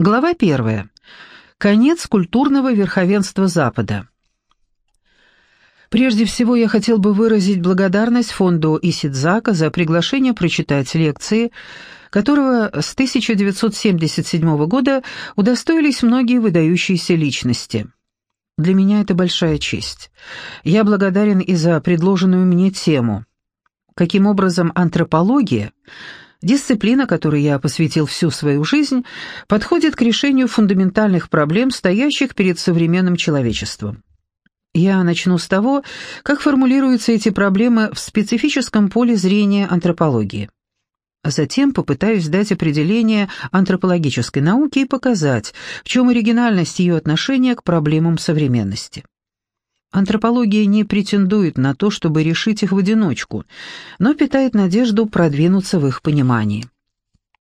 Глава первая. Конец культурного верховенства Запада. Прежде всего, я хотел бы выразить благодарность фонду Исидзака за приглашение прочитать лекции, которого с 1977 года удостоились многие выдающиеся личности. Для меня это большая честь. Я благодарен и за предложенную мне тему. Каким образом антропология – Дисциплина, которой я посвятил всю свою жизнь, подходит к решению фундаментальных проблем, стоящих перед современным человечеством. Я начну с того, как формулируются эти проблемы в специфическом поле зрения антропологии. Затем попытаюсь дать определение антропологической науки и показать, в чем оригинальность ее отношения к проблемам современности. Антропология не претендует на то, чтобы решить их в одиночку, но питает надежду продвинуться в их понимании.